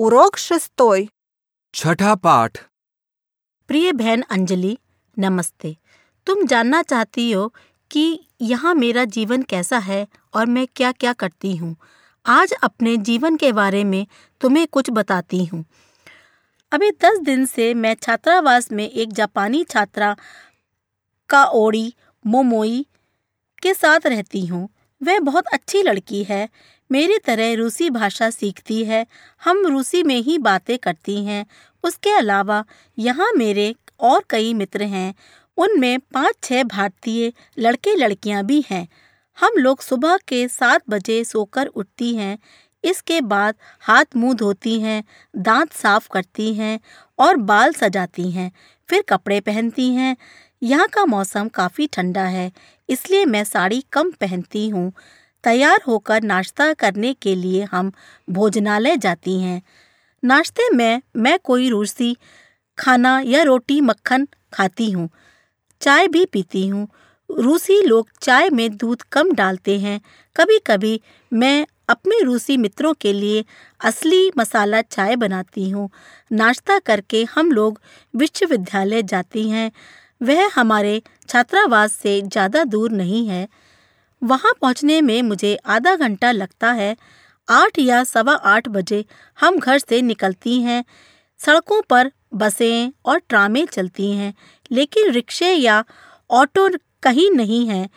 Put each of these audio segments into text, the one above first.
Урок шестой. छठा पाठ प्रिय बहन अंजलि नमस्ते तुम जानना चाहती हो कि यहाँ मेरा जीवन कैसा है और मैं क्या क्या करती हूँ आज अपने जीवन के बारे में तुम्हें कुछ बताती हूँ अभी दस दिन से मैं छात्रावास में एक जापानी छात्रा काओड़ी मोमोई के साथ रहती हूँ वह बहुत अच्छी लड़की है मेरी तरह रूसी भाषा सीखती है, हम रूसी में ही बातें करती हैं। उसके अलावा यहाँ मेरे और कई मित्र हैं, उनमें पाँच छः भारतीय लड़के लड़कियाँ भी हैं। हम लोग सुबह के सात बजे सोकर उठती हैं, इसके बाद हाथ मुँह धोती हैं, दांत साफ़ करती हैं और बाल सजाती हैं, फिर कपड़े पहनती हैं। यहाँ का मौसम काफ़ी ठंडा है, इसलिए मैं साड़ी कम पहनती हूँ। तैयार होकर नाश्ता करने के लिए हम भोजनालय जाती हैं। नाश्ते में मैं कोई रूसी खाना या रोटी मक्खन खाती हूँ, चाय भी पीती हूँ। रूसी लोग चाय में दूध कम डालते हैं। कभी कभी मैं अपने रूसी मित्रों के लिए असली मसाला चाय बनाती हूँ। नाश्ता करके हम लोग विश्वविद्यालय जाती हैं। वह हमारे छात्रावास से ज़्यादा दूर नहीं है। वहाँ पहुँचने में मुझे आधा घंटा लगता है। आठ या सवा आठ बजे हम घर से निकलती हैं। सड़कों पर बसें और ट्रामें चलती हैं, लेकिन रिक्शे या ऑटो कहीं नहीं हैं।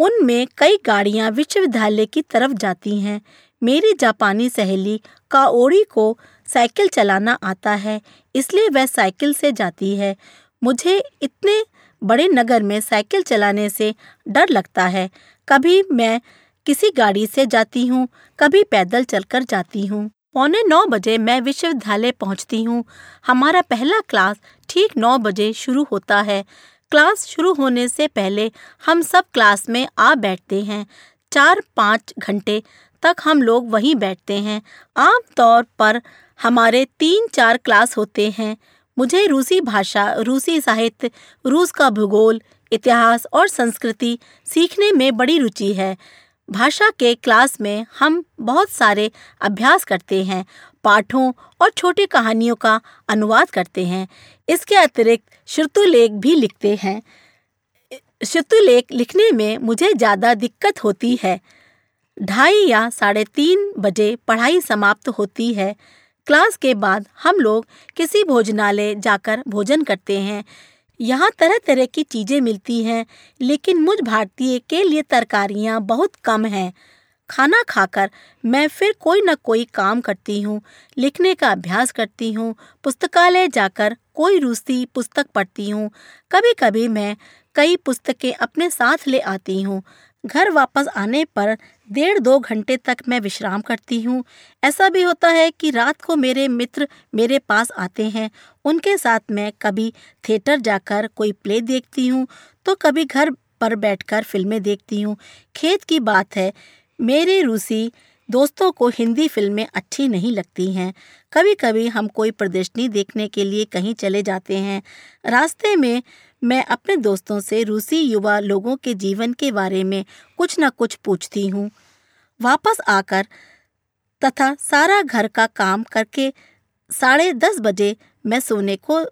उनमें कई गाड़ियाँ विश्वविद्यालय की तरफ़ जाती हैं। मेरी जापानी सहेली काओड़ी को साइकिल चलाना आता है, इसलिए वह साइकिल से जाती है। मुझे इतने बड़े नगर में साइकिल चलाने से डर लगता है। कभी मैं किसी गाड़ी से जाती हूँ, कभी पैदल चलकर जाती हूँ। पौने नौ बजे मैं विश्वविद्यालय पहुँचती हूँ। हमारा पहला क्लास ठीक नौ बजे शुरू होता है। क्लास शुरू होने से पहले हम सब क्लास में आ बैठते हैं। चार पाँच घंटे तक हम लोग वहीं बैठते हैं। आमतौर पर हमारे तीन चार क्लास होते हैं। मुझे रूसी भाषा, रूसी साहित्य, रूस का भूगोल, इतिहास और संस्कृति सीखने में बड़ी रुचि है। भाषा के क्लास में हम बहुत सारे अभ्यास करते हैं, पाठों और छोटी कहानियों का अनुवाद करते हैं। इसके अतिरिक्त श्रुतुलेख भी लिखते हैं। श्रुतुलेख लिखने में मुझे ज़्यादा दिक्कत होती है। ढाई या साढ़े तीन बजे पढ़ाई समाप्त होती है। क्लास के बाद हम लोग किसी भोजनालय जाकर भोजन करते हैं। यहाँ तरह तरह की चीज़ें मिलती हैं, लेकिन मुझ भारतीय के लिए तरकारियाँ बहुत कम हैं। खाना खाकर मैं फिर कोई न कोई काम करती हूँ, लिखने का अभ्यास करती हूँ, पुस्तकालय जाकर कोई रूसी पुस्तक पढ़ती हूँ। कभी कभी मैं कई पुस्तकें अपने साथ ले आती हूँ। घर वापस आने पर डेढ़ दो घंटे तक मैं विश्राम करती हूँ। ऐसा भी होता है कि रात को मेरे मित्र मेरे पास आते हैं। उनके साथ मैं कभी थिएटर जाकर कोई प्ले देखती हूँ तो कभी घर पर बैठकर फ़िल्में देखती हूँ। खेत की बात है, मेरे रूसी दोस्तों को हिंदी फ़िल्में अच्छी नहीं लगती हैं। कभी कभी हम कोई प्रदर्शनी देखने के लिए कहीं चले जाते हैं। रास्ते में मैं अपने दोस्तों से रूसी युवा लोगों के जीवन के बारे में कुछ न कुछ पूछती हूँ। वापस आकर तथा सारा घर का काम करके साढ़े दस बजे मैं सोने को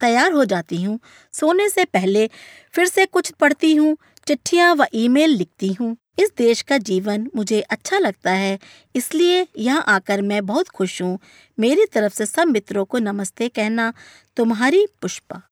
तैयार हो जाती हूँ। सोने से पहले फिर से कुछ पढ़ती हूँ, चिट्ठियाँ व ईमेल लिखती हूँ। इस देश का जीवन मुझे अच्छा लगता है, इसलिए यहाँ आकर मैं बहुत खुश हूँ। मेरी तरफ़ से सब मित्रों को नमस्ते कहना, तुम्हारी पुष्पा।